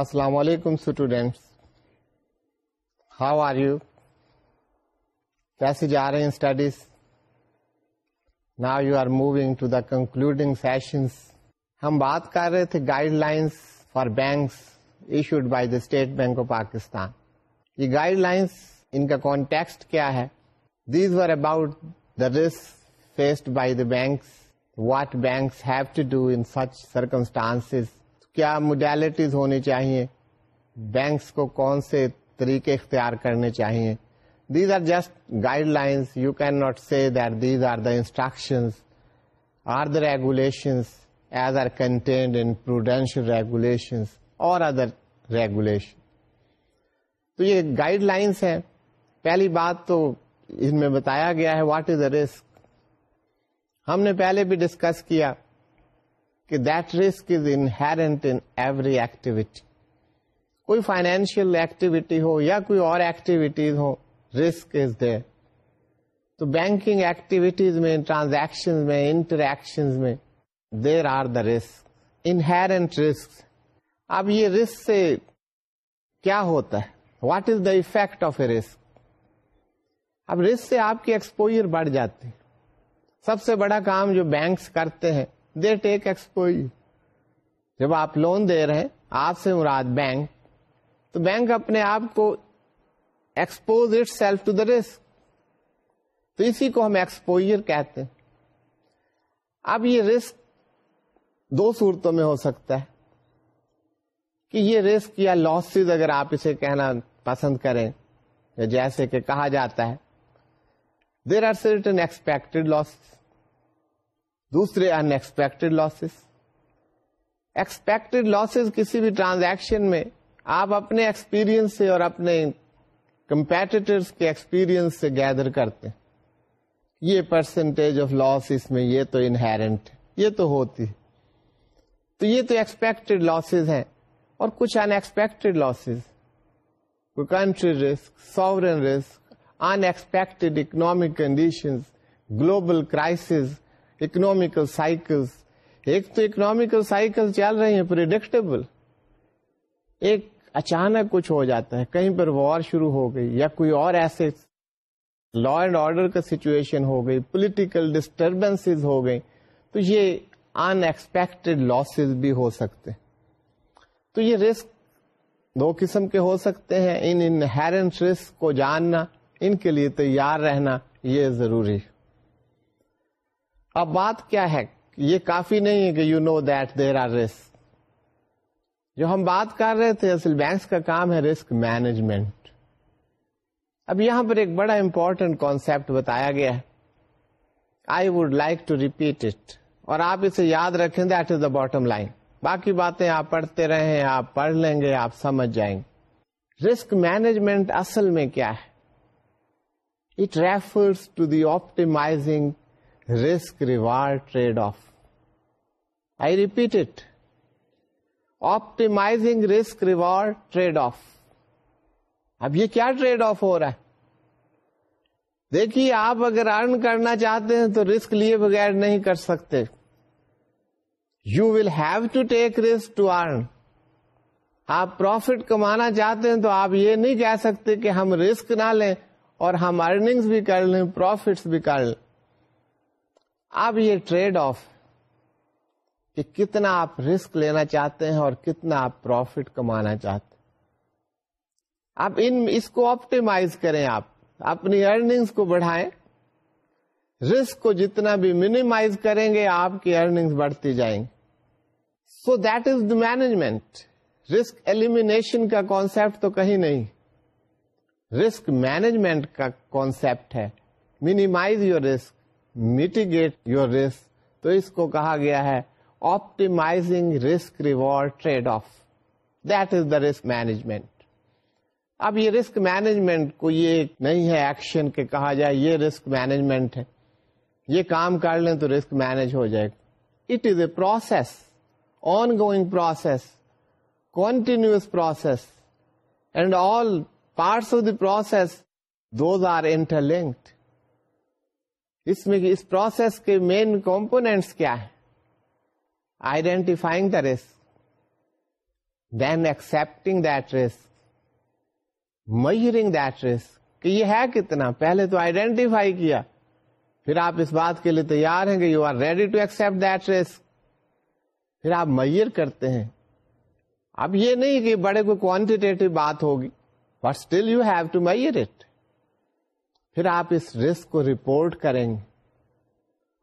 السلام علیکم students how are you کیسے جا رہے ہیں اسٹڈیز نا you are moving to the concluding sessions ہم بات کر رہے تھے guidelines for banks issued by the State Bank of Pakistan یہ گائیڈ لائنس ان کا کانٹیکسٹ کیا ہے؟ These are about the risk faced by the banks what banks have to do in such circumstance کیا موڈیلٹیز ہونی چاہیے؟ Banks کو کون سے طریقے اختیار کرنے چاہیے؟ These are just guidelines you can not see that these are the instruction or the regulation as are contained in prudential regulation اور ادر ریگولیشن تو یہ گائڈ لائنس ہیں۔ پہلی بات تو ان میں بتایا گیا ہے واٹ از اے رسک ہم نے پہلے بھی ڈسکس کیا۔ کہ that risk is inherent in every activity کوئی فائنینشیل ایکٹیویٹی ہو یا کوئی اور ایکٹیویٹیز ہو رسک از دیر تو بینکنگ ایکٹیویٹیز میں ٹرانزیکشن میں انٹریکشن میں there are the risk inherent risk اب یہ رسک سے کیا ہوتا ہے؟ What is the effect of a risk اب رسک سے آپ کی ایکسپوئر بڑھ جاتی. سب سے بڑا کام جو بینکس کرتے ہیں دے ٹیک ایکسپوئر جب آپ لون دے رہے ہیں، آپ سے مراد بینک، تو بینک اپنے آپ کو expose itself to the risk تو اسی کو ہم ایکسپوئر کہتے ہیں۔ اب یہ رسک دو صورتوں میں ہو سکتا ہے۔ کہ یہ رسک یا لاسز اگر آپ اسے کہنا پسند کریں، یا جیسے کہ کہا جاتا ہے there are certain expected losses دوسرے unexpected losses expected losses کسی بھی ٹرانزیکشن میں آپ اپنے ایکسپیرئنس سے اور اپنے کمپیٹیٹرس کے ایکسپیرئنس سے گیدر کرتے ہیں. یہ پرسنٹیج آف لاس اس میں یہ تو انہرنٹ یہ تو ہوتی ہے. تو یہ تو ایکسپیکٹڈ لاسز ہیں اور کچھ unexpected losses country risk sovereign risk unexpected economic condition global crisis economical cycle ایک تو اکنامیکل سائیکل چل رہے ہیں پریڈکٹیبل ایک اچانک کچھ ہو جاتا ہے، کہیں پر وار شروع ہو گئی یا کوئی اور ایسے لا اینڈ آرڈر کا سچویشن ہو گئی پولیٹیکل ڈسٹربینس ہو گئی تو یہ ان ایکسپیکٹڈ لاسز بھی ہو سکتے تو یہ رسک دو قسم کے ہو سکتے ہیں، ان انہرنٹ رسک کو جاننا، ان کے لیے تیار رہنا، یہ ضروری ہے۔ اب بات کیا ہے؟ یہ کافی نہیں ہے کہ you know that there are risk جو ہم بات کر رہے تھے، اصل بینکس کا کام ہے رسک مینجمنٹ. اب یہاں پر ایک بڑا امپورٹنٹ کانسپٹ بتایا گیا ہے. I would like to repeat it اور آپ اسے یاد رکھیں that is the bottom line باقی باتیں آپ پڑھتے رہیں، آپ پڑھ لیں گے، آپ سمجھ جائیں گے. رسک مینجمنٹ اصل میں کیا ہے؟ It refers to the optimising risk reward trade-off. I repeat it. Optimizing risk reward trade-off. اب یہ کیا ٹریڈ آف ہو رہا ہے دیکھیے، آپ اگر ارن کرنا چاہتے ہیں تو رسک لیے بغیر نہیں کر سکتے you will have to take risk to earn آپ پروفٹ کمانا چاہتے ہیں تو آپ یہ نہیں کہہ سکتے کہ ہم رسک نہ لیں اور ہم ارننگس بھی کر لیں پروفٹس بھی کر لیں اب یہ ٹریڈ آف کہ کتنا آپ رسک لینا چاہتے ہیں اور کتنا آپ پروفٹ کمانا چاہتے ہیں۔ اب ان اس کو آپٹیمائز کریں آپ، اپنی ارننگس کو بڑھائیں۔ رسک کو جتنا بھی منیمائز کریں گے، آپ کی ارننگس بڑھتی جائیں۔ گے so that is the management. Risk elimination کا کانسپٹ تو کہیں نہیں۔ رسک مینجمنٹ کا کانسپٹ ہے۔ Minimise your risk. Mitigate your risk تو اس کو کہا گیا ہے optimising risk reward trade off that is the risk management اب یہ رسک مینجمنٹ کو یہ نہیں ہے ایکشن کے کہا جائے، یہ رسک مینجمنٹ ہے. یہ کام کر لیں تو رسک مینج ہو جائے گا. It is a process on going process continuous process and all parts of the process those are interlinked اس میں اس پروسیس کے مین کمپونیٹس کیا ہے identifying the risk then accepting that risk measuring that risk کہ یہ ہے کتنا؟ پہلے تو آئیڈینٹیفائی کیا، پھر آپ اس بات کے لیے تیار ہیں کہ you are ready to accept that risk پھر آپ میئر کرتے ہیں۔ اب یہ نہیں کہ بڑے کوئی کوانٹیٹیو بات ہوگی but still you have to measure it پھر آپ اس رسک کو رپورٹ کریں گے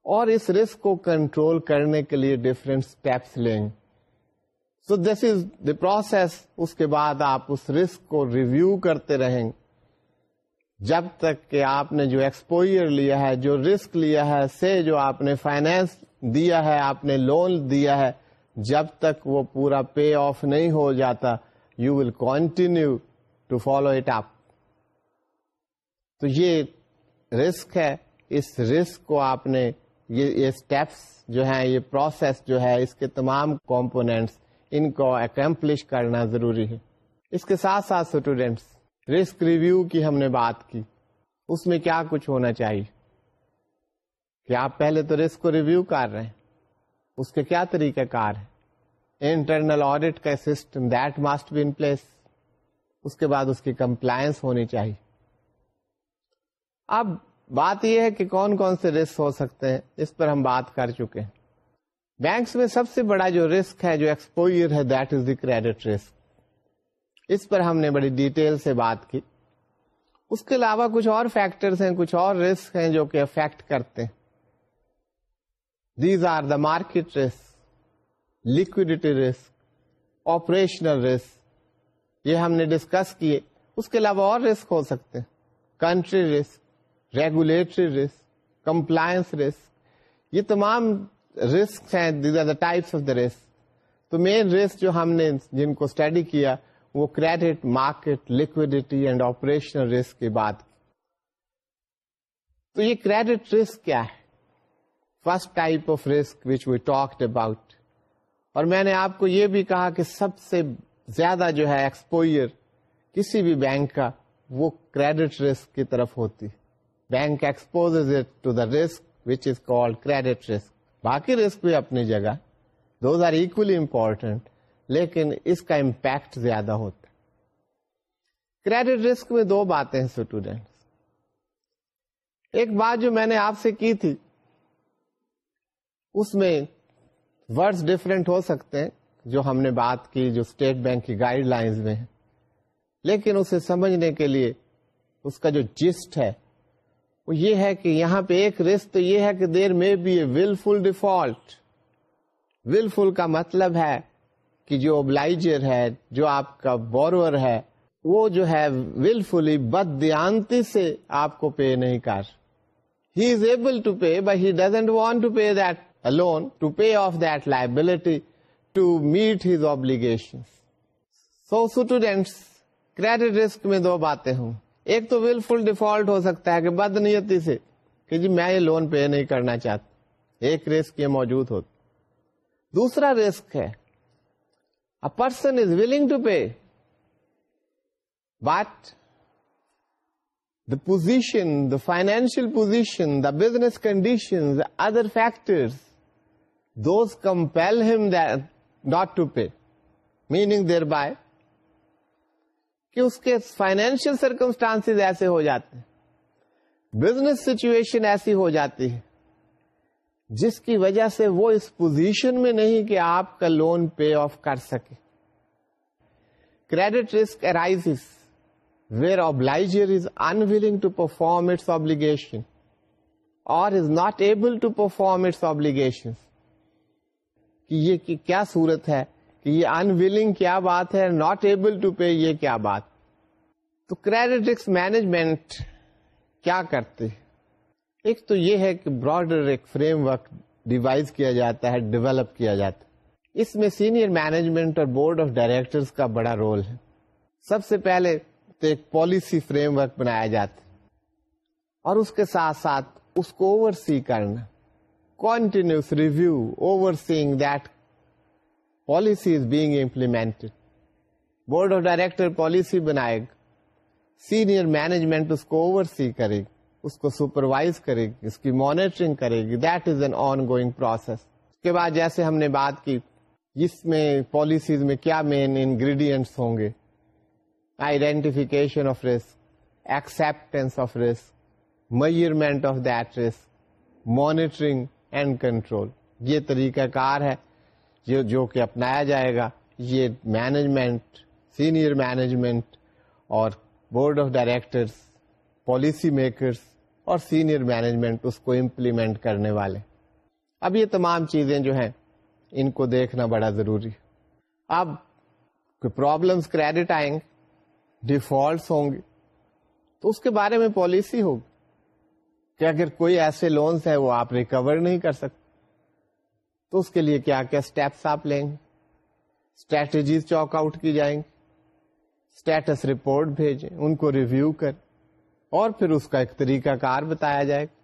اور اس رسک کو کنٹرول کرنے کے لیے ڈفرینٹ اسٹیپس لیں گے۔ So this is the process اس کے بعد آپ اس رسک کو ریویو کرتے رہیں گے۔ جب تک کہ آپ نے جو ایکسپوئر لیا ہے، جو رسک لیا ہے، سے جو آپ نے فائنینس دیا ہے، آپ نے لون دیا ہے، جب تک وہ پورا پے آف نہیں ہو جاتا you will continue to follow it up تو یہ رسک ہے، اس رسک کو آپ نے یہ اسٹیپس جو ہیں، یہ پروسیس جو ہے، اس کے تمام کمپونیٹس ان کو اکمپلش کرنا ضروری ہے۔ اس کے ساتھ ساتھ اسٹوڈینٹس رسک ریویو کی ہم نے بات کی۔ اس میں کیا کچھ ہونا چاہیے؟ کہ آپ پہلے تو رسک کو ریویو کر رہے ہیں۔ اس کے کیا طریقہ کار ہے انٹرنل آڈیٹ کا system that must be in place اس کے بعد اس کی کمپلائنس ہونی چاہیے۔ اب بات یہ ہے کہ کون کون سے رسک ہو سکتے ہیں؟ اس پر ہم بات کر چکے ہیں۔ بینکس میں سب سے بڑا جو رسک ہے، جو ایکسپوئر ہے، that is the credit risk. اس پر ہم نے بڑی ڈیٹیل سے بات کی۔ اس کے علاوہ کچھ اور فیکٹرز ہیں، کچھ اور رسک ہیں جو کہ افیکٹ کرتے ہیں۔ These are the market risk liquidity risk operational risk یہ ہم نے ڈسکس کیے۔ اس کے علاوہ اور رسک ہو سکتے ہیں۔ Country risk regulatory risk compliance risk یہ تمام رسک ہیں these are the types of the risk تو مین رسک جو ہم نے جن کو اسٹڈی کیا، وہ credit market liquidity and operational risk کی بات تو یہ کریڈٹ رسک کیا ہے؟ First type of risk which we talked about اور میں نے آپ کو یہ بھی کہا کہ سب سے زیادہ جو ہے ایکسپوئر کسی بھی بینک کا، وہ کریڈٹ رسک کی طرف ہوتی bank expose it to the risk which is called credit risk باقی رسک بھی اپنی جگہ. دوز آر اکولی امپورٹینٹ لیکن اس کا امپیکٹ زیادہ ہوتا کریڈٹ رسک میں دو باتیں ہیں اسٹوڈینٹ ایک بات جو میں نے آپ سے کی تھی، اس میں ورڈز ڈفرینٹ ہو سکتے ہیں، جو ہم نے بات کی، جو اسٹیٹ بینک کی گائیڈ لائنز میں ہے لیکن اسے سمجھنے کے لیے اس کا جو جسٹ ہے وہ یہ ہے کہ یہاں پہ ایک رسک تو یہ ہے کہ دیر میں be a will full default ول فل کا مطلب ہے کہ جو اوبلائجر ہے، جو آپ کا بورور ہے، وہ جو ہے ول فلی بد دیانتی سے آپ کو پے نہیں کر۔ He is able to pay but he doesn't want to pay that loan to pay off that liability to meet his obligation so students credit risk میں دو باتیں ہوں۔ ایک تو ول فل ڈیفالٹ ہو سکتا ہے کہ بد نیتی سے کہ جی میں یہ لون پے نہیں کرنا چاہتا۔ ایک رسک یہ موجود ہو دوسرا رسک ہے۔ Person is willing to pay but the position the financial position the business condition other factor those compel him not to pay meaning thereby کہ اس کے فائنینشیل سرکمسٹانس ایسے ہو جاتے ہیں۔ بزنس سچویشن ایسی ہو جاتی ہے۔ جس کی وجہ سے وہ اس پوزیشن میں نہیں کہ آپ کا لون پے آف کر سکے۔ Credit risk arise where obligor is unwilling to perform its obligation اور is not able to perform its obligation یہ کیا صورت ہے؟ کہ یہ انویلنگ کیا بات ہے ناٹ ایبل ٹو پے یہ کیا بات؟ تو کریڈٹ رسک مینجمنٹ کیا کرتے؟ ایک تو یہ ہے کہ براڈر ایک فریم ورک ڈیوائز کیا جاتا ہے ڈیولپ کیا جاتا ہے۔ اس میں سینئر مینجمنٹ اور بورڈ آف ڈائریکٹر کا بڑا رول ہے۔ سب سے پہلے تو ایک پالیسی فریم ورک بنایا جاتا ہے۔ اور اس کے ساتھ ساتھ اس کو اوور سی کرنا۔ Continuous review oversee that policy is being implemented. Board of director policy بنائے گا۔ سینئر مینجمنٹ اس کو اوور سی کرے گی، اس کو سپروائز کرے گی، اس کی مانیٹرنگ کرے گی۔ That is an ongoing process اس کے بعد جیسے ہم نے بات کی، اس میں پالیسیز میں کیا مین انگریڈینٹس ہوں گے؟ Identification of risk acceptance of risk measurement of that risk monitoring and control یہ طریقہ کار ہے۔ جو جو کہ اپنایا جائے گا، یہ مینجمنٹ سینئر مینجمنٹ اور board of directors policy makers اور سینئر مینجمنٹ اس کو امپلیمنٹ کرنے والے۔ اب یہ تمام چیزیں جو ہیں، ان کو دیکھنا بڑا ضروری۔ اب پرابلمس کریڈٹ آئیں گے ڈیفالٹس ہوں گے، تو اس کے بارے میں پالیسی ہوگی۔ کہ اگر کوئی ایسے لونس ہیں، وہ آپ ریکور نہیں کر سکتے۔ تو اس کے لیے کیا کیا اسٹیپس آپ لیں گے؟ اسٹریٹجیز چاک آؤٹ کی جائیں گی۔ اسٹیٹس رپورٹ بھیجیں، ان کو ریویو کر اور پھر اس کا ایک طریقہ کار بتایا جائے گا۔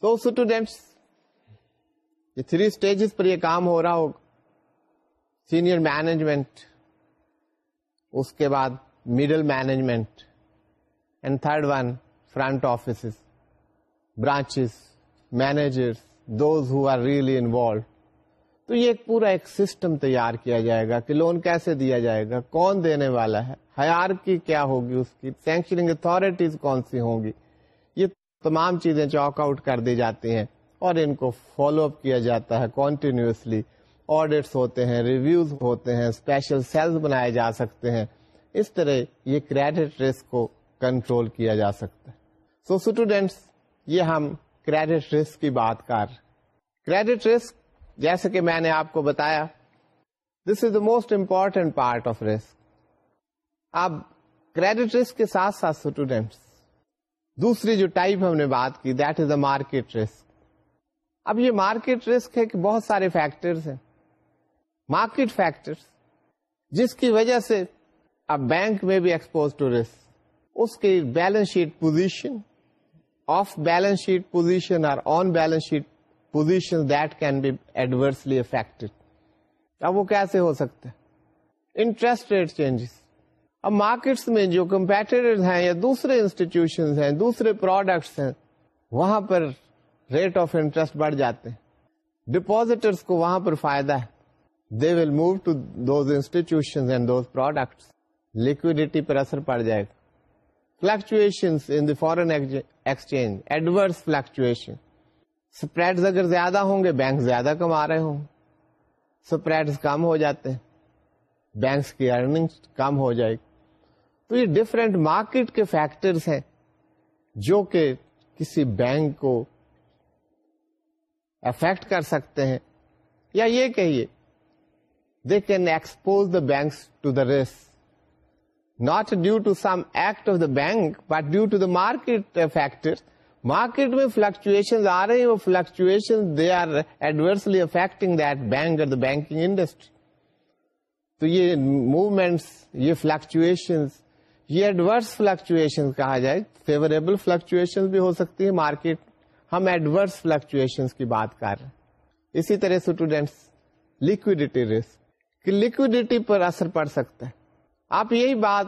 تو اسٹوڈینٹس یہ تھری اسٹیجز پر یہ کام ہو رہا ہوگا۔ سینئر مینجمنٹ اس کے بعد middle management and third one front office branches managers those who are really involve تو یہ ایک پورا ایک سسٹم تیار کیا جائے گا کہ لون کیسے دیا جائے گا؟ کون دینے والا ہے؟ ہیار کی کیا ہوگی اس کی؟ سینکشننگ اتارٹیز کون سی ہوں گی؟ یہ تمام چیزیں چاک آؤٹ کر دی جاتی ہیں اور ان کو فالو اپ کیا جاتا ہے کنٹینیوسلی آڈیٹس ہوتے ہیں ریویوز ہوتے ہیں اسپیشل سیلز بنائے جا سکتے ہیں. اس طرح یہ کریڈٹ رسک کو کنٹرول کیا جا سکتا ہے. سو so, اسٹوڈینٹس یہ ہم کریڈٹ رسک کی بات کر۔ کریڈٹ رسک، جیسے کہ میں نے آپ کو بتایا this is the most important part of risk اب کریڈٹ رسک کے ساتھ ساتھ اسٹوڈینٹس دوسری جو ٹائپ ہم نے بات کی that is the market risk اب یہ مارکیٹ رسک ہے کہ بہت سارے فیکٹرز ہیں۔ مارکیٹ فیکٹرز جس کی وجہ سے اب بینک میں بھی ایکسپوز ٹو رسک اس کی balance sheet position off balance sheet position اور on balance sheet position that can be adversely affect اب وہ کیسے ہو سکتا ہے انٹرسٹ ریٹ چینجز۔ اب مارکیٹس میں جو کمپیٹیٹر ہیں یا دوسرے انسٹیٹیوشن ہیں، دوسرے پروڈکٹس ہیں، وہاں پر ریٹ آف انٹرسٹ بڑھ جاتے ہیں۔ ڈپوزٹرس کو وہاں پر فائدہ ہے۔ They will move to those institution and those products liquidity پر اثر پڑ جائے گا۔ Fluctuation in the foreign exchange adverse fluctuation spread اگر زیادہ ہوں گے بینک زیادہ کما رہے ہوں. اسپریڈ کم ہو جاتے ہیں. بینکس کی ارننگ کم ہو جائے گی. تو یہ ڈفرینٹ مارکیٹ کے فیکٹرس ہیں جو کہ کسی بینک کو افیکٹ کر سکتے ہیں. یا یہ کہیے they can expose the banks to the risk not due to some act of the bank but due to the market factor market میں فلکچویشن آ رہے ہیں وہ fluctuation they are adversely affecting that bank اور the banking industry تو یہ movements یہ fluctuation یہ ایڈورس فلکچویشن کہا جائے فیوریبل فلکچویشن بھی ہو سکتی ہے مارکیٹ ہم ایڈورس فلکچویشن کی بات کر رہے ہیں اسی طرح اسٹوڈینٹس لکوڈیٹی رسک لکوڈیٹی پر اثر پڑ سکتا ہے آپ یہی بات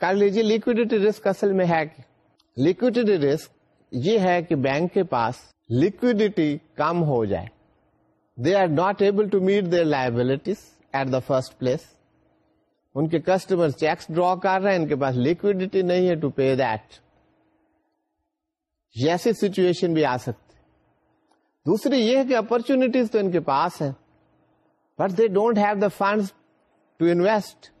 کر لیجیے لکوڈیٹی رسک اصل میں ہے کہ لکوڈیٹی رسک یہ ہے کہ بینک کے پاس لکوڈیٹی کم ہو جائے۔ They are not able to meet their liabilities at the first place ان کے کسٹمر چیکس ڈرا کر رہے ہیں، ان کے پاس لکوڈیٹی نہیں ہے ٹو پے دیٹ ایسی سچویشن بھی آ سکتی۔ دوسری یہ ہے کہ اپرچونیٹیز تو ان کے پاس ہیں but they don't have the fund to invest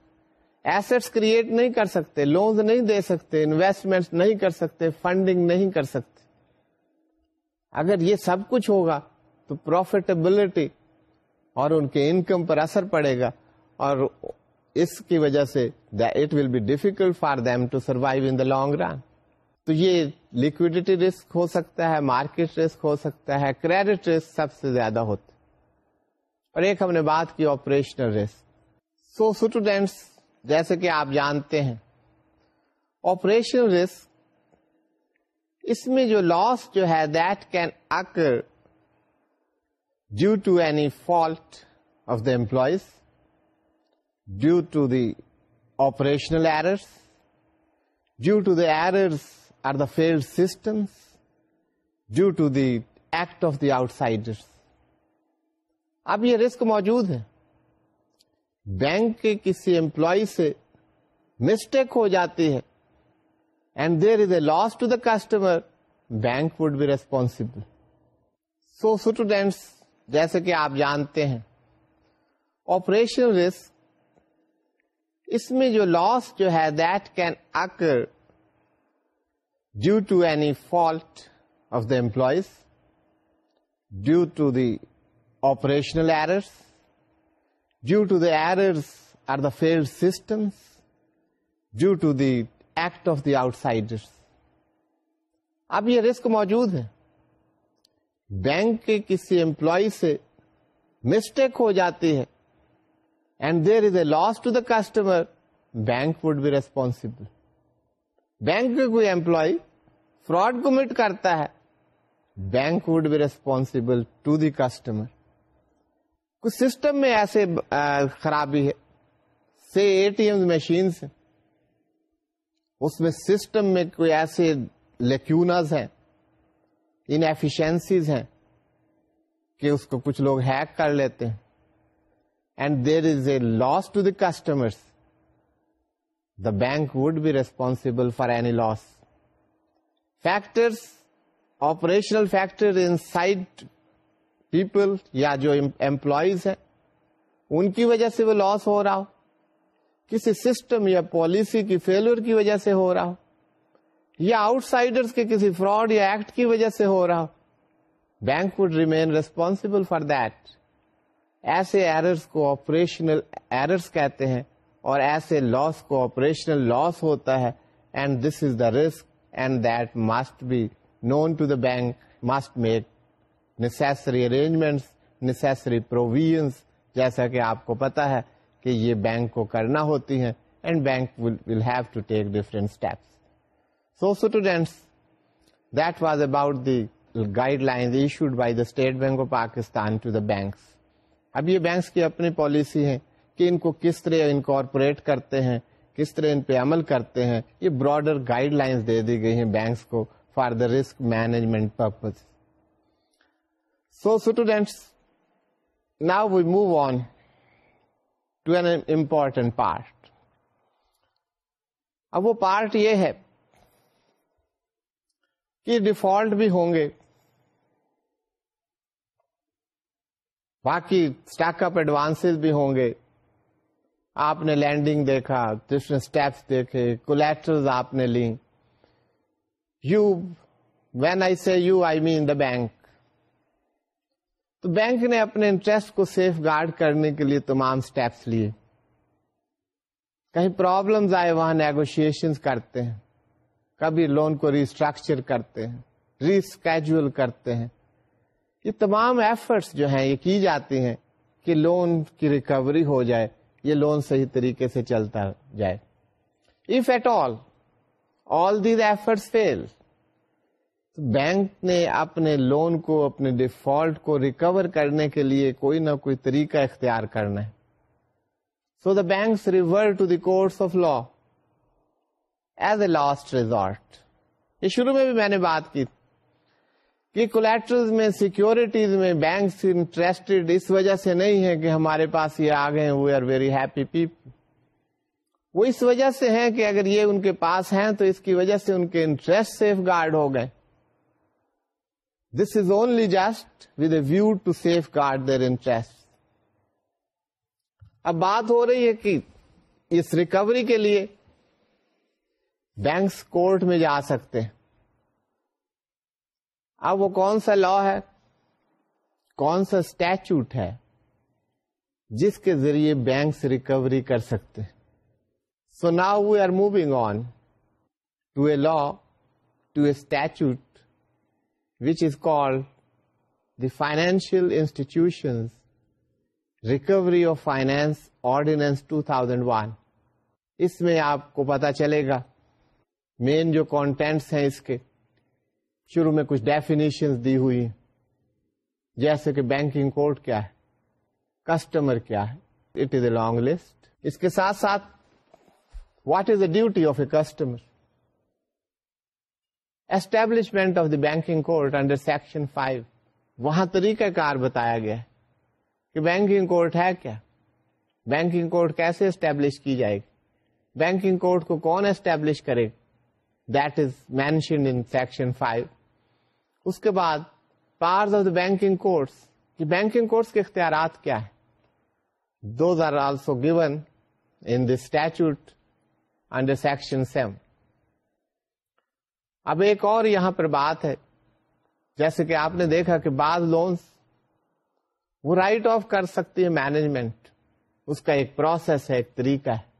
assets create نہیں کر سکتے لونز نہیں دے سکتے انویسٹمنٹ نہیں کر سکتے فنڈنگ نہیں کر سکتے. اگر یہ سب کچھ ہوگا تو پروفیٹیبلٹی اور ان کے انکم پر اثر پڑے گا اور اس کی وجہ سے it will be difficult for them to survive in the long run تو یہ لکوڈیٹی رسک ہو سکتا ہے مارکیٹ رسک ہو سکتا ہے کریڈٹ رسک سب سے زیادہ ہوتا اور ایک ہم نے بات کی آپریشنل رسک سو اسٹوڈینٹس جیسے کہ آپ جانتے ہیں۔ آپریشنل رسک اس میں جو لاس جو ہے that can occur due to any fault of the employees due to the operational errors due to the errors or the failed systems due to the act of the outsider اب یہ risk موجود ہے۔ Bank کے کسی employee سے mistake ہو جاتی ہے and there is a loss to the customer bank would be responsible so students جیسے کہ آپ جانتے ہیں آپریشن رسک اس میں جو لاس جو ہے that can occur due to any fault of the employees due to the operational errors due to the errors or the failed systems due to the act of the outsiders اب یہ risk موجود ہے۔ Bank کے کسی employee سے mistake ہو جاتی ہے and there is a loss to the customer bank would be responsible bank کا کوئی امپلائی فراڈ کمٹ کرتا ہے، bank would be responsible to the customer کچھ سسٹم میں ایسے خرابی ہے۔ C A T M machines اس میں سسٹم میں کوئی ایسے لیکونز ہیں انفیشنسیز ہیں کہ اس کو کچھ لوگ ہیک کر لیتے ہیں۔ And there is a loss to the customer the bank would be responsible for any loss factors operational factor inside people یا جو امپلائیز ہیں، ان کی وجہ سے وہ لاس ہو رہا ہو. کسی سسٹم یا پالیسی کی فیلور کی وجہ سے ہو رہا ہو. یا آؤٹ سائڈر کے کسی فراڈ یا ایکٹ کی وجہ سے ہو رہا ہو. Bank would remain responsible for that ایسے ایررس کو آپریشنل ایررس کہتے ہیں اور ایسے لاس کو آپریشنل لاس ہوتا ہے. And this is the risk and that must be known to the bank must make necessary arrangement necessary provision جیسا کہ آپ کو پتا ہے کہ یہ بینک کو کرنا ہوتی ہیں and bank will have to take different steps so students that was about the guideline issued by the State Bank of Pakistan to the banks اب یہ بینکس کی اپنی پالیسی ہے کہ ان کو کس طرح انکارپوریٹ کرتے ہیں، کس طرح ان پہ عمل کرتے ہیں، یہ براڈر گائیڈ لائنس دے دی گئی ہیں بینکس کو for the risk management purpose so students now we move on to an important part اب وہ پارٹ یہ ہے کہ ڈیفالٹ بھی ہوں گے۔ باقی اسٹاک اپ ایڈوانس بھی ہوں گے۔ آپ نے لینڈنگ دیکھا ڈفرنٹ اسٹیپس دیکھے کولیکٹر آپ نے لی۔ You when I say you I mean the bank تو بینک نے اپنے انٹرسٹ کو سیف گارڈ کرنے کے لیے تمام اسٹیپس لیے۔ کہیں پرابلمز آئے، وہاں نیگوشیشن کرتے ہیں۔ کبھی لون کو ریسٹرکچر کرتے ہیں ریسکیجل کرتے ہیں۔ یہ تمام ایفرٹس جو ہیں، یہ کی جاتی ہیں کہ لون کی ریکوری ہو جائے، یہ لون صحیح طریقے سے چلتا جائے۔ If at all all these efforts fail bank نے اپنے لون کو، اپنے ڈیفالٹ کو ریکور کرنے کے لیے کوئی نہ کوئی طریقہ اختیار کرنا ہے۔ So the banks revert to the course of law as a last resort یہ شروع میں بھی میں نے بات کی کہ کولیکٹر میں سیکورٹیز میں بینکس انٹرسٹڈ اس وجہ سے نہیں ہے کہ ہمارے پاس یہ آ گئے we are very happy people وہ اس وجہ سے ہیں کہ اگر یہ ان کے پاس ہیں تو اس کی وجہ سے ان کے انٹرسٹ سیف گارڈ ہو گئے۔ This is only just with a view to safeguard their interest اب بات ہو رہی ہے کہ اس ریکوری کے لیے بینکس کورٹ میں جا سکتے ہیں۔ اب وہ کون سا لا ہے؟ کون سا اسٹیچوٹ ہے جس کے ذریعے بینکس ریکوری کر سکتے so now we are moving on to a law to a statute which is called the financial institution recovery of finance ordinance two thousand one اس میں آپ کو پتا چلے گا مین جو کانٹینٹس ہیں اس کے، شروع میں کچھ ڈیفینیشن دی ہوئی جیسے کہ بینکنگ کوڈ کیا ہے کسٹمر کیا ہے it is a long list اس کے ساتھ ساتھ what is the duty of a customer establishment of the banking court under section five وہاں طریقہ کار بتایا گیا ہے کہ بینکنگ کوڈ ہے کیا؟ بینکنگ کوڈ کیسے اسٹیبلش کی جائے گی؟ بینکنگ کوڈ کو کون اسٹیبلش کرے that is mentioned in section five اس کے بعد powers of the banking courts banking courts کے اختیارات کیا ہے those are also given in the statute under section seven اب ایک اور یہاں پر بات ہے۔ جیسے کہ آپ نے دیکھا کہ بعض لونس وہ رائٹ آف کر سکتی ہے مینجمنٹ اس کا ایک پروسیس ہے، ایک طریقہ ہے۔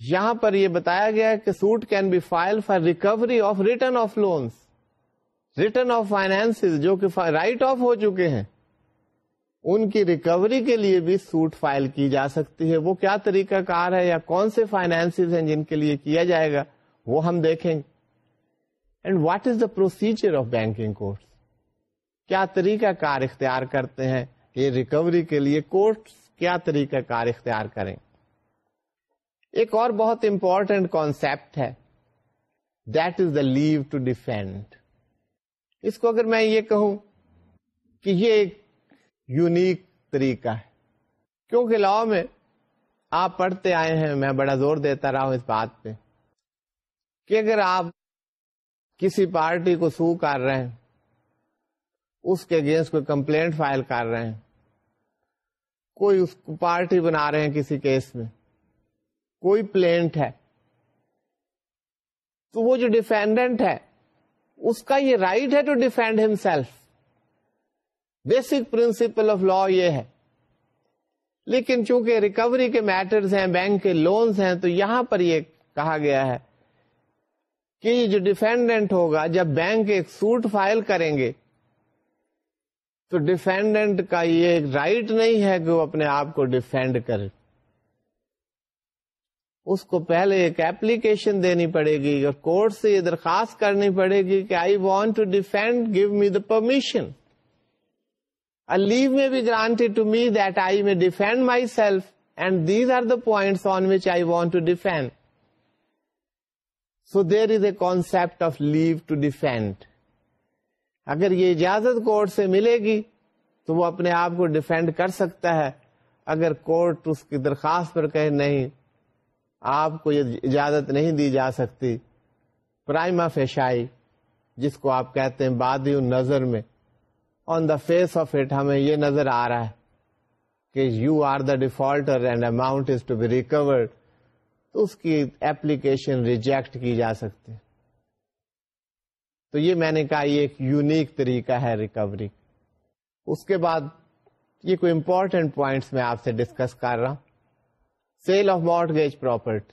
یہاں پر یہ بتایا گیا ہے کہ suit can be file for recovery of return of loans return of finance جو کہ رائٹ آف ہو چکے ہیں، ان کی ریکوری کے لیے بھی سوٹ فائل کی جا سکتی ہے۔ وہ کیا طریقہ کار ہے یا کون سے فائنینس ہیں جن کے لیے کیا جائے گا؟ وہ ہم دیکھیں گے۔ And what is the procedure of banking courts کیا طریقہ کار اختیار کرتے ہیں؟ یہ ریکوری کے لیے کورٹ کیا طریقہ کار اختیار کریں؟ ایک اور بہت امپورٹینٹ کانسپٹ ہے۔ That is the leave to defend اس کو اگر میں یہ کہوں کہ یہ ایک یونیک طریقہ ہے۔ کیونکہ لا میں آپ پڑھتے آئے ہیں، میں بڑا زور دیتا رہا ہوں اس بات پہ۔ کہ اگر آپ کسی پارٹی کو سو کر رہے ہیں، اس کے اگینسٹ کوئی کمپلینٹ فائل کر رہے ہیں، کوئی اس کو پارٹی بنا رہے ہیں کسی کیس میں، کوئی پلینٹ ہے، تو وہ جو ڈیفینڈنٹ ہے، اس کا یہ رائٹ ہے to defend himself basic principle of law یہ ہے۔ لیکن چونکہ ریکوری کے میٹرز ہیں بینک کے لونز ہیں، تو یہاں پر یہ کہا گیا ہے کہ یہ جو ڈیفینڈنٹ ہوگا، جب بینک ایک سوٹ فائل کریں گے، تو ڈیفینڈنٹ کا یہ رائٹ نہیں ہے کہ وہ اپنے آپ کو ڈیفینڈ کرے۔ اس کو پہلے ایک ایپلیکیشن دینی پڑے گی، اور کورٹ سے یہ درخواست کرنی پڑے گی کہ I want to defend give me the permission leave may be granted to me that I may defend myself and these are the point on which I want to defend so there is a concept of leave to defend اگر یہ اجازت court سے ملے گی، تو وہ اپنے آپ کو ڈیفینڈ کر سکتا ہے۔ اگر کورٹ اس کی درخواست پر کہے نہیں، آپ کو یہ اجازت نہیں دی جا سکتی۔ پرائما فیشائی جس کو آپ کہتے ہیں بادی نظر میں۔ On the face of it ہمیں یہ نظر آ رہا ہے کہ you are the defaulter and amount is to be recovered تو اس کی ایپلیکیشن ریجیکٹ کی جا سکتی تو یہ میں نے کہا یہ ایک یونیک طریقہ ہے ریکوری اس کے بعد یہ کوئی امپورٹینٹ پوائنٹس میں آپ سے ڈسکس کر رہا ہوں۔ Sale of mortgage property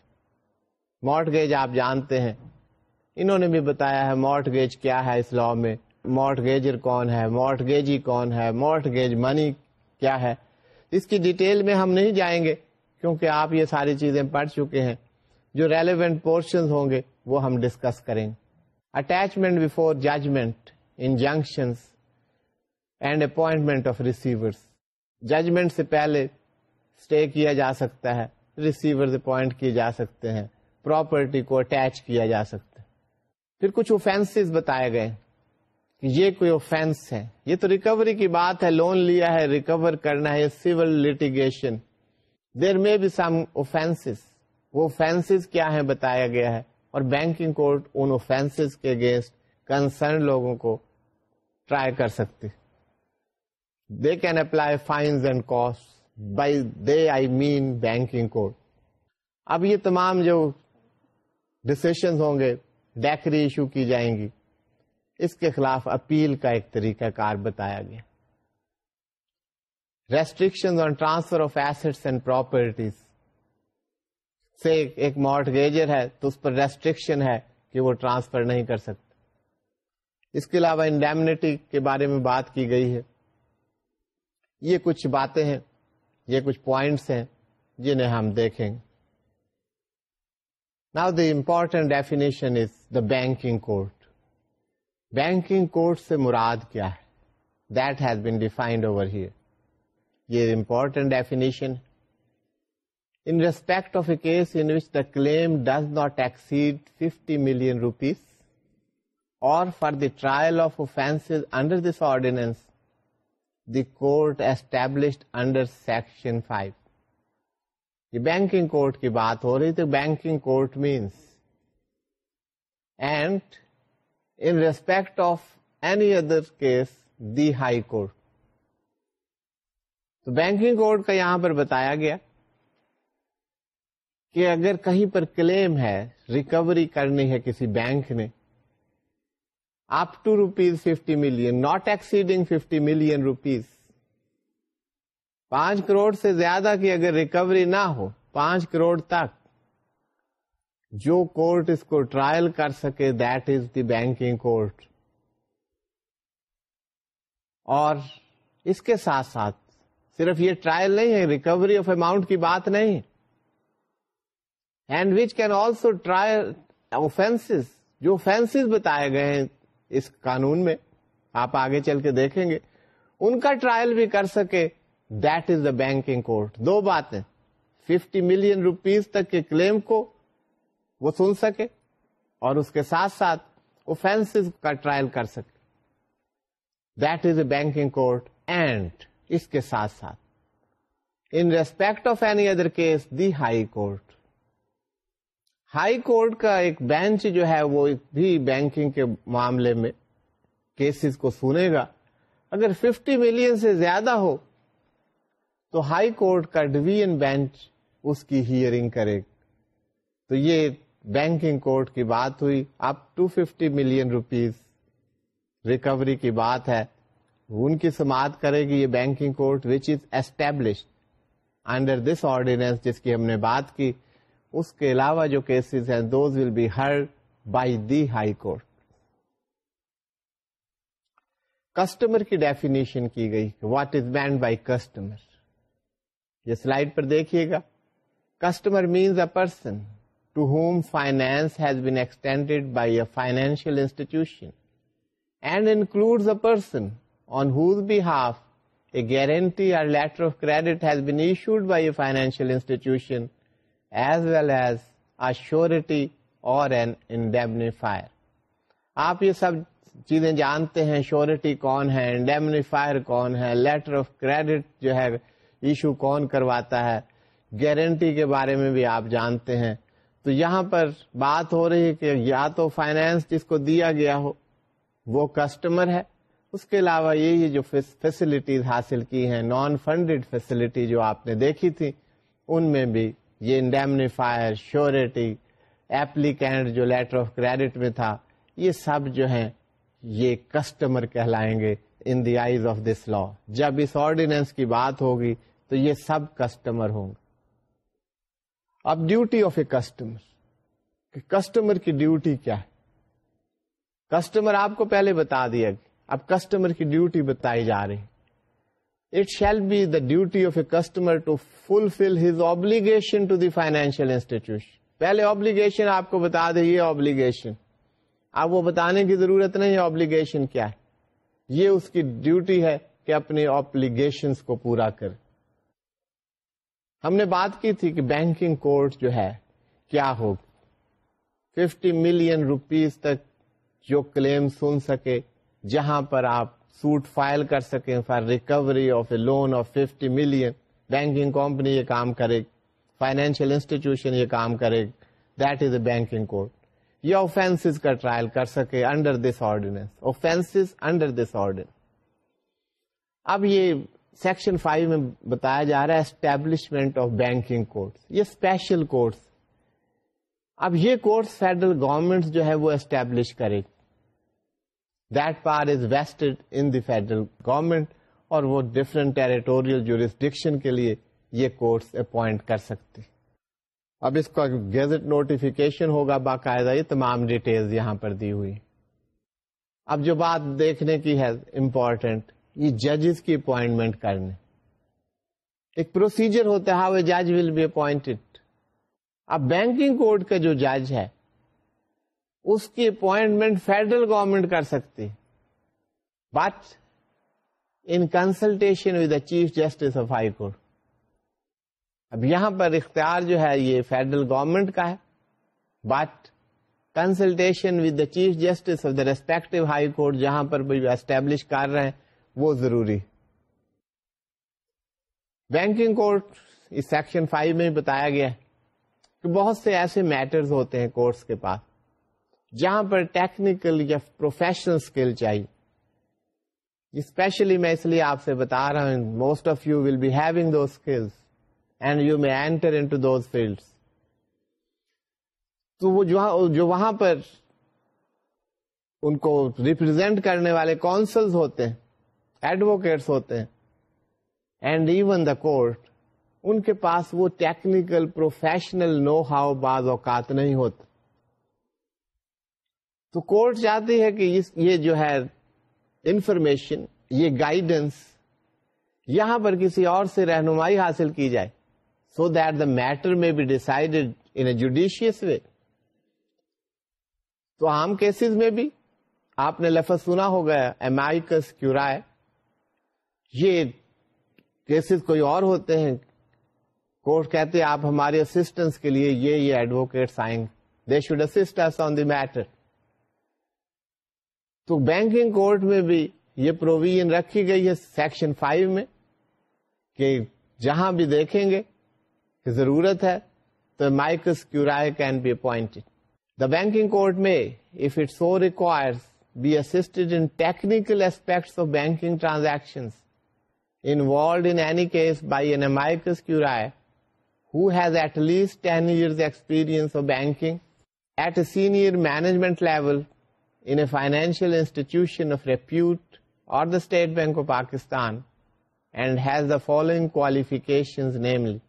mortgage آپ جانتے ہیں۔ انہوں نے بھی بتایا ہے مارٹ گیج کیا ہے اس لا میں۔ مارٹ گیجر کون ہے؟ مارٹ گیجی کون ہے؟ مارٹ گیج منی کیا ہے؟ اس کی ڈیٹیل میں ہم نہیں جائیں گے۔ کیونکہ آپ یہ ساری چیزیں پڑھ چکے ہیں۔ جو ریلیونٹ پورشن ہوں گے، وہ ہم ڈسکس کریں گے۔ Attachment before judgment injunction and appointment of receiver judgment سے پہلے اسٹے کیا جا سکتا ہے ریسیور اپوائنٹ کیے جا سکتے ہیں۔ پراپرٹی کو اٹیچ کیا جا سکتا ہے۔ پھر کچھ اوفینس بتائے گئے۔ کہ یہ کوئی اوفینس ہے۔ یہ تو ریکوری کی بات ہے لون لیا ہے ریکور کرنا ہے سیول لٹیگیشن دیر میں بھی سم اوفینس وہ اوفینس کیا ہے بتایا گیا ہے؟ اور بینکنگ کورٹ ان اوفینس کے اگینسٹ کنسرن لوگوں کو ٹرائی کر سکتے they can apply fines and cost by they I mean banking court اب یہ تمام جو ڈسیشن ہوں گے ڈیکری ایشو کی جائیں گی۔ اس کے خلاف اپیل کا ایک طریقہ کار بتایا گیا۔ Restriction on transfer of assets and properties سے ایک مارٹ گیجر ہے تو اس پر ریسٹرکشن ہے کہ وہ ٹرانسفر نہیں کر سکتے اس کے علاوہ انڈیمنیٹی کے بارے میں بات کی گئی ہے۔ یہ کچھ باتیں ہیں، یہ کچھ پوائنٹس ہیں جنہیں ہم دیکھیں گے۔ Now the important definition is the banking court banking court سے مراد کیا ہے؟ That has been defined over here یہ important definition in respect of a case in which the claim does not exceed fifty million rupees or for the trial of offence under this ordinance the court established under section five یہ banking court کی بات ہو رہی تھی. Banking court means and in respect of any other case the high court تو banking court کا یہاں پر بتایا گیا کہ اگر کہیں پر کلیم ہے، ریکوری کرنی ہے کسی بینک نے، up to rupees fifty million, not exceeding fifty million rupees. پانچ کروڑ سے زیادہ کی اگر ریکوری نہ ہو، پانچ کروڑ تک۔ جو کورٹ اس کو ٹرائل کر سکے، that is the banking court. اور اس کے ساتھ ساتھ صرف یہ ٹرائل نہیں ہے ریکوری آف اماؤنٹ کی بات نہیں۔ And which can also trial offence جو اوفینس بتائے گئے ہیں اس قانون میں، آپ آگے چل کے دیکھیں گے۔ ان کا ٹرائل بھی کر سکے۔ That is the banking court دو باتیں۔ ففٹی ملین روپیز تک کے کلیم کو وہ سن سکے اور اس کے ساتھ ساتھ اوفینس کا ٹرائل کر سکے۔ That is a banking court and اس کے ساتھ ساتھ۔ In respect of any other case the high court high court کا ایک بینچ جو ہے وہ بھی بینکنگ کے معاملے میں کیسز کو سنے گا۔ اگر ففٹی ملین سے زیادہ ہو، تو ہائی کورٹ کا ڈویژن بینچ اس کی ہیئرنگ کرے تو یہ بینکنگ کورٹ کی بات ہوئی۔ Up to fifty million rupees recovery کی بات ہے۔ ان کی سماعت کرے گی یہ banking court which is establish under this ordinance جس کی ہم نے بات کی۔ اس کے علاوہ جو کیسز ہیں those will be heard by the high court customer کی ڈیفینیشن کی گئی۔ What is meant by customer یہ سلائڈ پر دیکھیے گا۔ Customer means a person to whom finance has been extended by a financial institution and include a person on whose be a guarantee or letter of credit has been issued by a financial institution as well as surety or an indemnifier آپ یہ سب چیزیں جانتے ہیں surety کون ہے indemnifier کون ہے letter of credit جو ہے ایشو کون کرواتا ہے گارنٹی کے بارے میں بھی آپ جانتے ہیں۔ تو یہاں پر بات ہو رہی ہے کہ یا تو فائنینس جس کو دیا گیا ہو، وہ کسٹمر ہے اس کے علاوہ یہ یہ جو فیسلٹیز حاصل کی ہیں نان فنڈیڈ فیسلٹی جو آپ نے دیکھی تھی، ان میں بھی یہ انڈیمنیفائر شیورٹی ایپلیکینٹ جو لیٹر آف کریڈٹ میں تھا، یہ سب جو ہیں، یہ کسٹمر کہلائیں گے in the eyes of this law جب اس آرڈیننس کی بات ہوگی تو یہ سب کسٹمر ہوں گے۔ اب duty of a customer customer کی ڈیوٹی کیا ہے؟ کسٹمر آپ کو پہلے بتا دیا گیا اب کسٹمر کی ڈیوٹی بتائی جا رہی it shall be the duty of a customer to fulfil his obligation to the financial institution پہلے آبلیگیشن آپ کو بتا دے، یہ آبلیگیشن اب وہ بتانے کی ضرورت نہیں ہے آبلیگیشن کیا ہے؟ یہ اس کی ڈیوٹی ہے کہ اپنے آبلیگیشن کو پورا کر ہم نے بات کی تھی کہ بینکنگ کورٹ جو ہے، کیا ہوگی ففٹی ملین روپیز تک جو کلیم سن سکے۔ جہاں پر آپ سوٹ فائل کر سکیں for recovery of a loan of fifty million banking company یہ کام کرے فائنینشیل انسٹیٹیوشن یہ کام کرے that is a banking court یا اوفینس کا ٹرائل کر سکے under this ordinance offence under this ordinance اب یہ سیکشن فائیو میں بتایا جا رہا ہے اسٹیبلشمنٹ آف بینکنگ کورٹ یہ اسپیشل کورٹس اب یہ کورٹس فیڈرل گورمنٹ جو ہے وہ اسٹیبلش کرے۔ That power is vested in the federal government اور وہ ڈفرنٹ ٹیریٹوریل جورسڈکشن کے لیے یہ کورٹس اپوائنٹ کر سکتے اب اس کا گیزٹ نوٹیفیکیشن ہوگا باقاعدہ، یہ تمام ڈیٹیل یہاں پر دی ہوئی اب جو بات دیکھنے کی ہے امپورٹینٹ یہ ججز کی اپوائنٹمنٹ کرنے۔ ایک پروسیجر ہوتا ہے وہ جج ول بی اپوائنٹڈ اب بینکنگ کوڈ کا جو جج ہے اس کی اپوائنٹمنٹ فیڈرل گورنمنٹ کر سکتی۔ But in consultation with the chief justice of high court اب یہاں پر اختیار جو ہے یہ فیڈرل گورنمنٹ کا ہے۔ But consultation with the chief justice of the respective high court جہاں پر اسٹیبلش کر رہے ہیں، وہ ضروری۔ بینکنگ کورٹ اس سیکشن فائیو میں بتایا گیا کہ بہت سے ایسے میٹرز ہوتے ہیں کورٹس کے پاس۔ جہاں پر ٹیکنیکل یا پروفیشنل اسکل چاہیے۔ اسپیشلی میں اس لیے آپ سے بتا رہا ہوں most of you will be having those skills and you may enter into those field تو وہ ہاں، جو وہاں پر ان کو ریپرزینٹ کرنے والے کونسلز ہوتے ہیں ایڈوکیٹس ہوتے ہیں اینڈ ایون دا کورٹ ان کے پاس وہ ٹیکنیکل پروفیشنل نو ہاؤ بعض اوقات نہیں ہوتا۔ تو کورٹ چاہتی ہے کہ یہ جو ہے انفارمیشن یہ گائیڈنس یہاں پر کسی اور سے رہنمائی حاصل کی جائے so that the matter may be decided in judicious way تو عام کیسز میں بھی آپ نے لفظ سنا ہوگا ایمائکس کیورائے یہ کیسز کوئی اور ہوتے ہیں، کورٹ کہتے آپ ہمارے اسسٹنس کے لیے یہ یہ ایڈوکیٹس آئیں گے they should assist on the matter تو بینکنگ کورٹ میں بھی یہ پروویژن رکھی گئی ہے سیکشن فائیو میں کہ جہاں بھی دیکھیں گے کہ ضرورت ہے تو amicus curiae can be appointed. The banking court میں if it so requires be assisted in technical aspects of banking transaction involved in any case by an amicus curiae who has at least 10 years experience of banking at a senior management level in a financial institution of repute or the State Bank of Pakistan and has the following qualifications, namely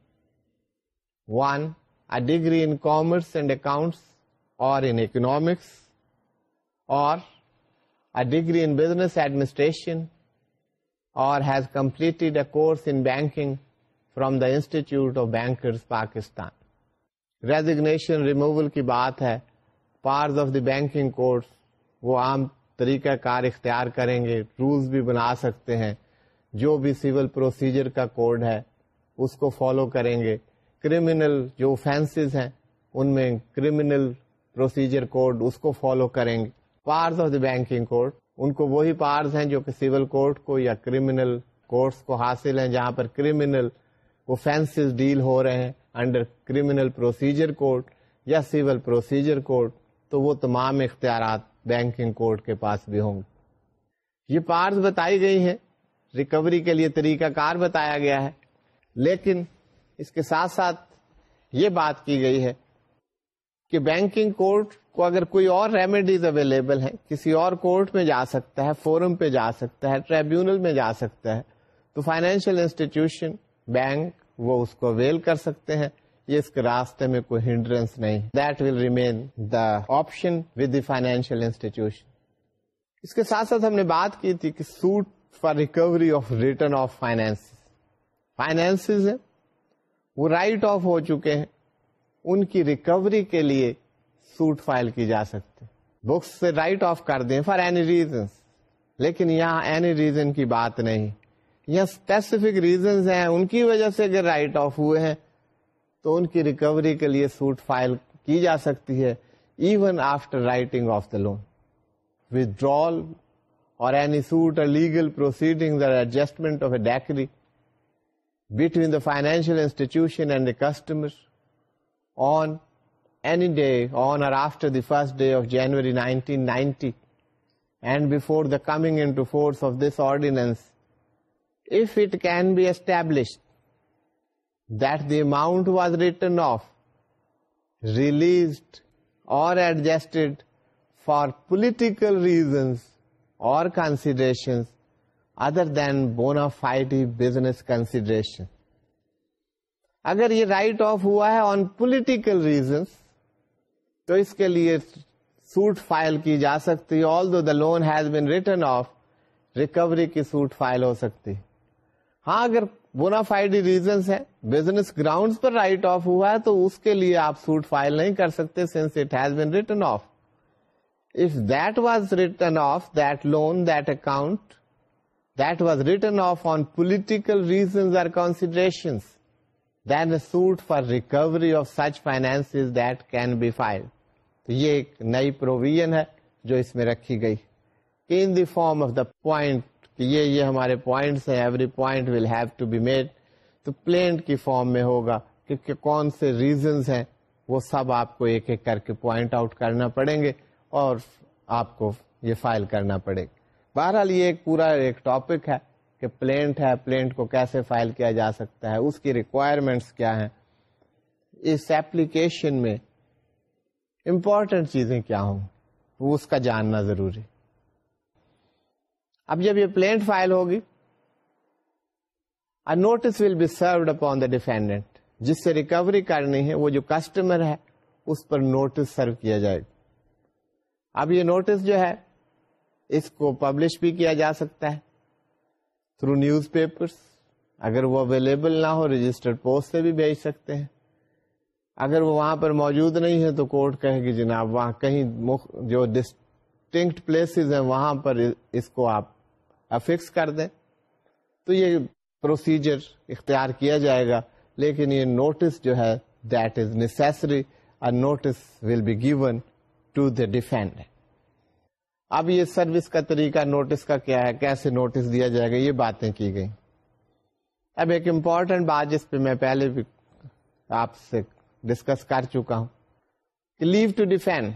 1. A degree in commerce and accounts or in economics, or a degree in business administration, or has completed a course in banking from the Institute of Bankers, Pakistan. Resignation removal ki baat hai, parts of the banking course وہ عام طریقہ کار اختیار کریں گے rules بھی بنا سکتے ہیں۔ جو بھی سول پروسیجر کا کوڈ ہے، اس کو فالو کریں گے۔ کرمنل جو فینسز ہیں، ان میں کرمنل پروسیجر کوڈ اس کو فالو کریں گے۔ Powers of the banking code ان کو وہی پارز ہیں جو کہ سول کورٹ کو یا کریمنل کورٹس کو حاصل ہیں، جہاں پر کرمنل فینسز ڈیل ہو رہے ہیں۔ انڈر کریمنل پروسیجر کوڈ یا سول پروسیجر کوڈ تو وہ تمام اختیارات بینکنگ کورٹ کے پاس بھی ہوں۔ گے یہ پارس بتائی گئی ہیں۔ ریکوری کے لیے طریقہ کار بتایا گیا ہے۔ لیکن اس کے ساتھ ساتھ یہ بات کی گئی ہے کہ بینکنگ کورٹ کو اگر کوئی اور ریمیڈیز اویلیبل ہے کسی اور کورٹ میں جا سکتا ہے، فورم پہ جا سکتا ہے، ٹریبیونل میں جا سکتا ہے، تو فائنینشیل انسٹیٹیوشن، بینک، وہ اس کو اویل کر سکتے ہیں۔ یہ اس کے راستے میں کوئی ہنڈرنس نہیں. That will remain the option with the financial institution اس کے ساتھ ساتھ ہم نے بات کی تھی کہ suit for recovery of written off finance finance ہیں، وہ رائٹ آف ہو چکے ہیں، ان کی ریکوری کے لیے سوٹ فائل کی جا سکتی بکس سے رائٹ آف کر دیں فار اینی ریزن لیکن یہاں اینی ریزن کی بات نہیں۔ یہاں اسپیسیفک ریزنز ہیں، ان کی وجہ سے اگر رائٹ آف ہوئے ہیں۔ تو ان کی ریکوری کے لیے سوٹ فائل کی جا سکتی ہے even after writing off the loan withdrawal or any suit or legal proceeding adjustment of a decree between the financial institution and the customer on any day on or after the first day of January nineteen ninety and before the coming into force of this ordinance if it can be established that the amount was written off, released or adjusted for political reasons or considerations other than bona fide business consideration. اگر یہ write off ہوا ہے on political reasons تو اس کے لیے suit file کی جا سکتی although the loan has been written off recovery کی سوٹ فائل ہو سکتی ہے ہاں اگر بونافائڈ ریزنس ہے بزنس گراؤنڈ پر رائٹ آف ہوا ہے، تو اس کے لیے آپ سوٹ فائل نہیں کر سکتے since it has been written off if that was written off that loan that account that was written off on political reasons or consideration then a suit for recovery of such finance that can be file یہ ایک نئی provision ہے جو اس میں رکھی گئی۔ In the form of the point کہ یہ یہ ہمارے پوائنٹس ہیں every point will have to be made تو پلینٹ کی فارم میں ہوگا کہ کون سے ریزنز ہیں، وہ سب آپ کو ایک ایک کر کے پوائنٹ آؤٹ کرنا پڑیں گے اور آپ کو یہ فائل کرنا پڑے گا۔ بہرحال یہ ایک پورا ایک ٹاپک ہے کہ پلینٹ ہے پلینٹ کو کیسے فائل کیا جا سکتا ہے، اس کی ریکوائرمنٹس کیا ہیں۔ اس ایپلیکیشن میں امپورٹنٹ چیزیں کیا ہوں، وہ اس کا جاننا ضروری۔ اب جب یہ پلینٹ فائل ہوگی notice will be served upon the defendant جس سے ریکوری کرنی ہے، وہ جو کسٹمر ہے، اس پر نوٹس سرو کیا جائے گا۔ اب یہ نوٹس جو ہے، اس کو پبلش بھی کیا جا سکتا ہے۔ تھرو نیوز پیپرس اگر وہ اویلیبل نہ ہو رجسٹرڈ پوسٹ سے بھی بھیج سکتے ہیں۔ اگر وہ وہاں پر موجود نہیں ہے، تو کورٹ کہے گی، جناب، وہاں کہیں جو ڈسٹنکٹ پلیسز ہیں، وہاں پر اس کو آپ افکس کر دیں۔ تو یہ پروسیجر اختیار کیا جائے گا، لیکن یہ نوٹس جو ہے that is necessary notice will be given to the defend اب یہ سروس کا طریقہ نوٹس کا کیا ہے؟ کیسے نوٹس دیا جائے گا؟ یہ باتیں کی گئی اب ایک امپورٹنٹ بات جس پہ میں پہلے بھی آپ سے ڈسکس کر چکا ہوں۔ کہ لیو ٹو ڈیفینڈ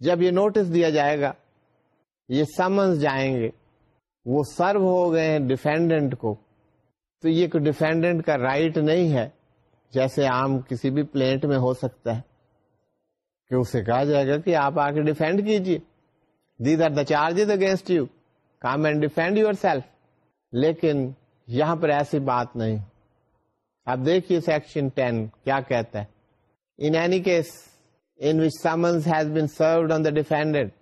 جب یہ نوٹس دیا جائے گا، یہ سمنس جائیں گے۔ وہ سرو ہو گئے ہیں ڈیفینڈنٹ کو۔ تو یہ کوئی ڈیفینڈنٹ کا رائٹ نہیں ہے، جیسے عام کسی بھی پلینٹ میں ہو سکتا ہے۔ کہ اسے کہا جائے گا کہ آپ آ کے ڈیفینڈ کیجیے these are the charges against you come and defend yourself لیکن یہاں پر ایسی بات نہیں۔ اب دیکھیے سیکشن ٹین کیا کہتا ہے۔ In any case in which summons has been served on the defendant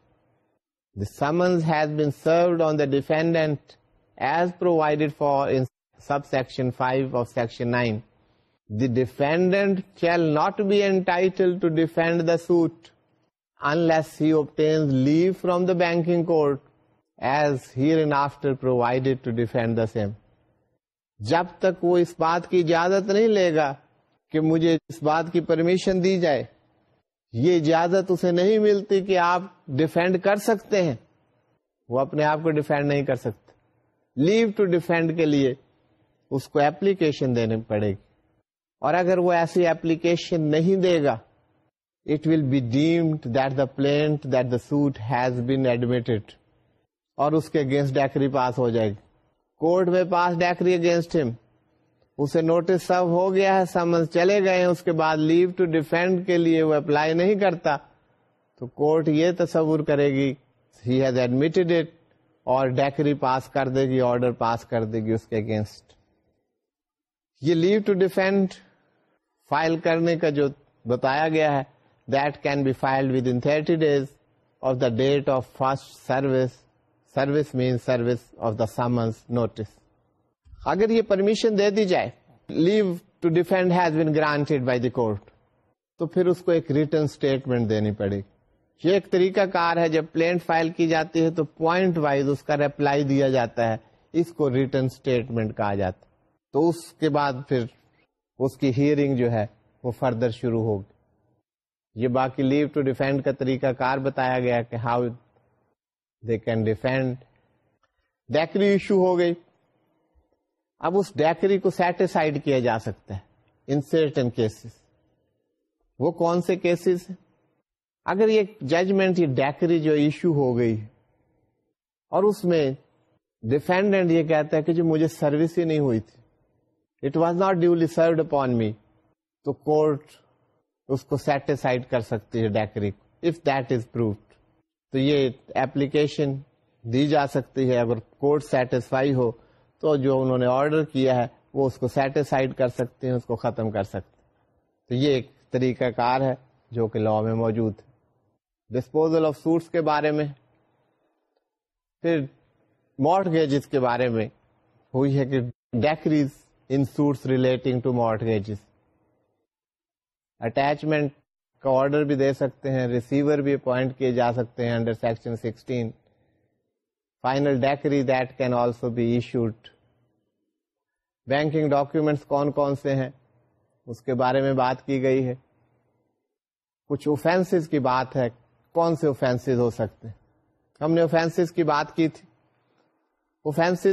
The summons has been served on the defendant as provided for in subsection 5 of section 9. The defendant shall not be entitled to defend the suit unless he obtains leave from the banking court as hereinafter provided to defend the same. جب تک وہ اس بات کی اجازت نہیں لے گا کہ مجھے اس بات کی پرمیشن دی جائے یہ اجازت اسے نہیں ملتی کہ آپ ڈیفینڈ کر سکتے ہیں۔ وہ اپنے آپ کو ڈیفینڈ نہیں کر سکتے۔ لیو ٹو ڈیفینڈ کے لیے اس کو ایپلیکیشن دینے پڑے گی۔ اور اگر وہ ایسی ایپلیکیشن نہیں دے گا it will be deemed that the plaint that the suit has been admitted اور اس کے اگینسٹ ڈیکری پاس ہو جائے گی۔ کورٹ میں پاس ڈیکری اگینسٹ ہم اسے نوٹس سب ہو گیا ہے سمجھ چلے گئے ہیں، اس کے بعد لیو ٹو ڈیفینڈ کے لیے وہ اپلائی نہیں کرتا۔ تو کورٹ یہ تصور کرے گی ہی ہیز ایڈمیٹڈ اٹ اور ڈیکری پاس کر دے گی آرڈر پاس کر دے گی اس کے اگینسٹ یہ لیو ٹو ڈیفینڈ فائل کرنے کا جو بتایا گیا ہے that can be filed within thirty days of the date of first service service main service of the summons notice اگر یہ پرمیشن دے دی جائے leave to defend has been granted by the court تو پھر اس کو ایک ریٹرن اسٹیٹمنٹ دینی پڑے۔ گی یہ ایک طریقہ کار ہے، جب پلینٹ فائل کی جاتی ہے تو پوائنٹ وائز اس کا ریپلائی دیا جاتا ہے، اس کو ریٹرن اسٹیٹمنٹ کہا جاتا تو اس کے بعد پھر اس کی ہیئرنگ جو ہے، وہ فردر شروع ہوگی۔ یہ باقی لیو ٹو ڈیفینڈ کا طریقہ کار بتایا گیا کہ how they can defend decree issue ہو گئی۔ اب اس ڈیکری کو سیٹسفائڈ کیا جا سکتا ہے ان سرٹن کیسز وہ کون سے کیسز ہیں؟ اگر یہ ججمنٹ یہ ڈیکری جو ایشو ہو گئی اور اس میں ڈیفینڈنٹ یہ کہتا ہے کہ جو مجھے سروس ہی نہیں ہوئی تھی. It was not duly served upon me تو کورٹ اس کو سیٹسفائڈ کر سکتی ہے ڈیکری کو اف دیٹ از پروفڈ تو یہ ایپلیکیشن دی جا سکتی ہے اگر کورٹ سیٹسفائی ہو تو جو انہوں نے آرڈر کیا ہے، وہ اس کو سیٹسفائڈ کر سکتے ہیں، اس کو ختم کر سکتے ہیں۔ تو یہ ایک طریقہ کار ہے جو کہ لا میں موجود ہے۔ ڈسپوزل آف سوٹس کے بارے میں۔ پھر مارٹ گیجز کے بارے میں ہوئی ہے کہ decrees in suits relating to mortgages attachment کا آرڈر بھی دے سکتے ہیں ریسیور بھی اپوائنٹ کیے جا سکتے ہیں under section sixteen final decree that can also be issued. Banking documents کون کون سے ہیں؟ اس کے بارے میں بات کی گئی ہے۔ کچھ اوفینس کی بات ہے۔ کون سے اوفینس ہو سکتے ہیں؟ ہم نے اوفینس کی بات کی تھی۔ اوفینس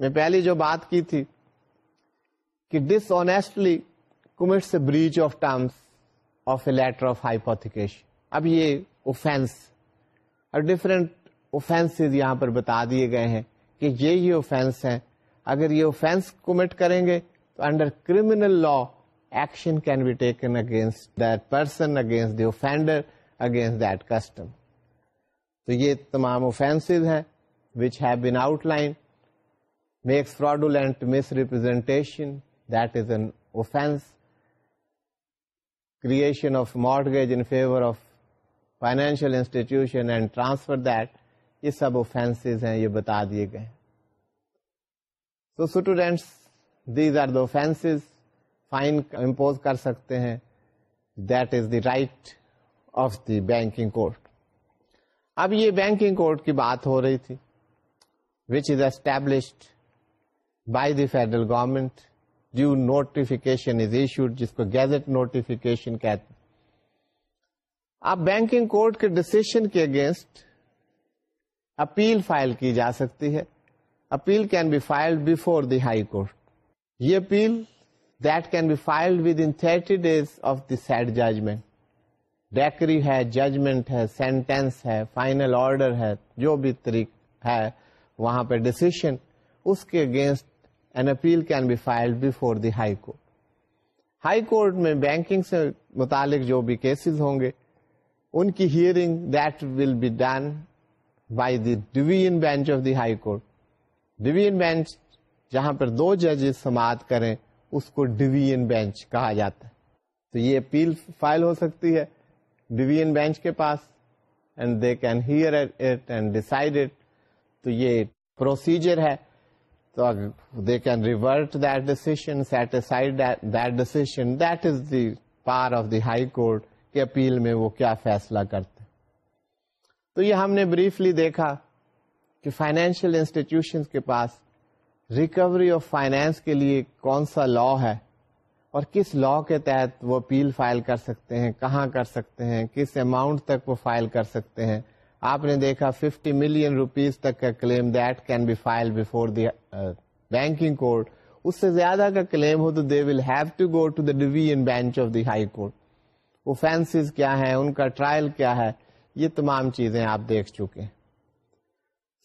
میں پہلی جو بات کی تھی کہ dishonestly commits a breach of terms of a letter of hypothecation اب یہ اوفینس اور ڈفرینٹ اوفینس یہاں پر بتا دیے گئے ہیں کہ یہ یہ اوفینس ہیں۔ اگر یہ اوفینس کمٹ کریں گے تو under criminal law action can be taken against that person against the offender against that custom تو یہ تمام اوفینس ہیں which have been outline makes fraudulent misrepresentation that is an offence creation of mortgage in favour of financial institution and transfer that یہ سب offence ہیں، یہ بتا دیے گئے تو students these are the offence fine impose کر سکتے ہیں۔ That is the right of the banking code اب یہ بینکنگ کوڈ کی بات ہو رہی تھی which is established by the federal government due notification is issued جس کو گیزٹ نوٹیفکیشن کہتے اب بینکنگ کوڈ کے ڈسیشن کے اگینسٹ اپیل فائل کی جا سکتی ہے۔ Appeal can be filed before the high court یہ appeal that can be filed within thirty days of the said judgment decree ہے ججمنٹ ہے سینٹینس ہے فائنل آرڈر ہے، جو بھی طریق ہے، وہاں پہ ڈسیشن اس کے against an appeal can be filed before the high court high court میں بینکنگ سے متعلق جو بھی کیسز ہوں گے، ان کی hearing that will be done by the division bench of the high court division bench جہاں پر دو ججز سماعت کریں، اس کو ڈویژن بینچ کہا جاتا ہے۔ تو یہ اپیل فائل ہو سکتی ہے ڈویژن بینچ کے پاس and they can hear it and decide it تو یہ پروسیجر ہے۔ تو they can revert that decision satisfied that decision that is the par of the high court کے اپیل میں وہ کیا فیصلہ کرتے تو یہ ہم نے بریفلی دیکھا کہ فائنینشیل انسٹیٹیوشن کے پاس ریکوری آف فائنینس کے لیے کون سا لا ہے اور کس لا کے تحت وہ اپیل فائل کر سکتے ہیں، کہاں کر سکتے ہیں، کس اماؤنٹ تک وہ فائل کر سکتے ہیں۔ آپ نے دیکھا 50 ملین روپیز تک کا claim that can be file before the banking court اس سے زیادہ کا کلیم ہو تو they will have to go to the division bench of the high court offence کیا ہے ان کا ٹرائل کیا ہے۔ یہ تمام چیزیں آپ دیکھ چکے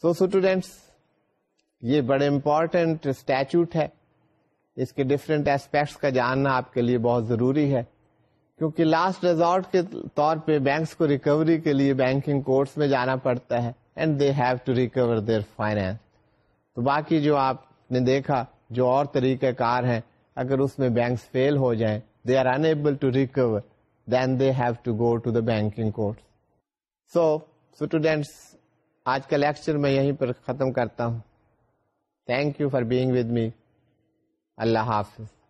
سو اسٹوڈینٹس یہ بڑے امپورٹینٹ اسٹیچوٹ ہے۔ اس کے ڈفرینٹ ایسپیکٹس کا جاننا آپ کے لیے بہت ضروری ہے۔ کیونکہ لاسٹ ریزورٹ کے طور پہ بینکس کو ریکوری کے لیے بینکنگ کورٹس میں جانا پڑتا ہے and they have to recover their finance تو باقی جو آپ نے دیکھا جو اور طریقہ کار ہیں، اگر اس میں بینکس فیل ہو جائیں they are enable to recover then they have to go to the banking courts so students آج کا لیکچر میں یہیں پر ختم کرتا ہوں. Thank you for being with me اللہ حافظ.